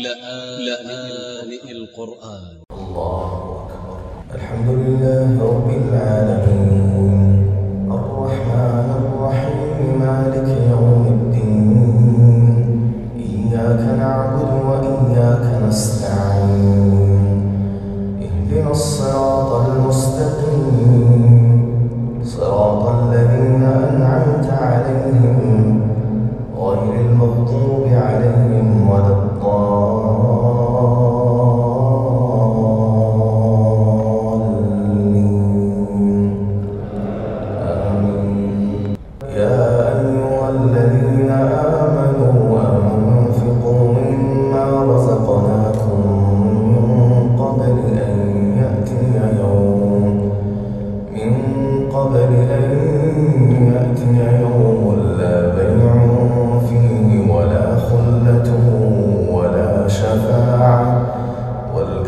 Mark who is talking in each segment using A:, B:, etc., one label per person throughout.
A: لآن القرآن.
B: الله أكبر. الحمد لله رب العالمين.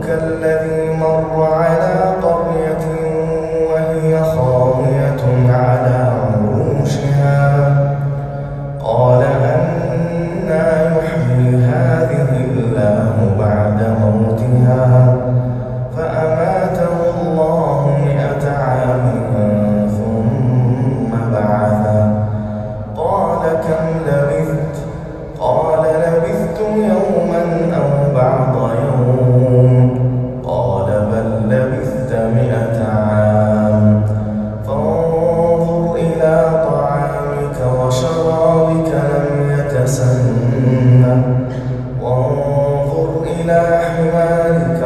B: كالذي مر على Almighty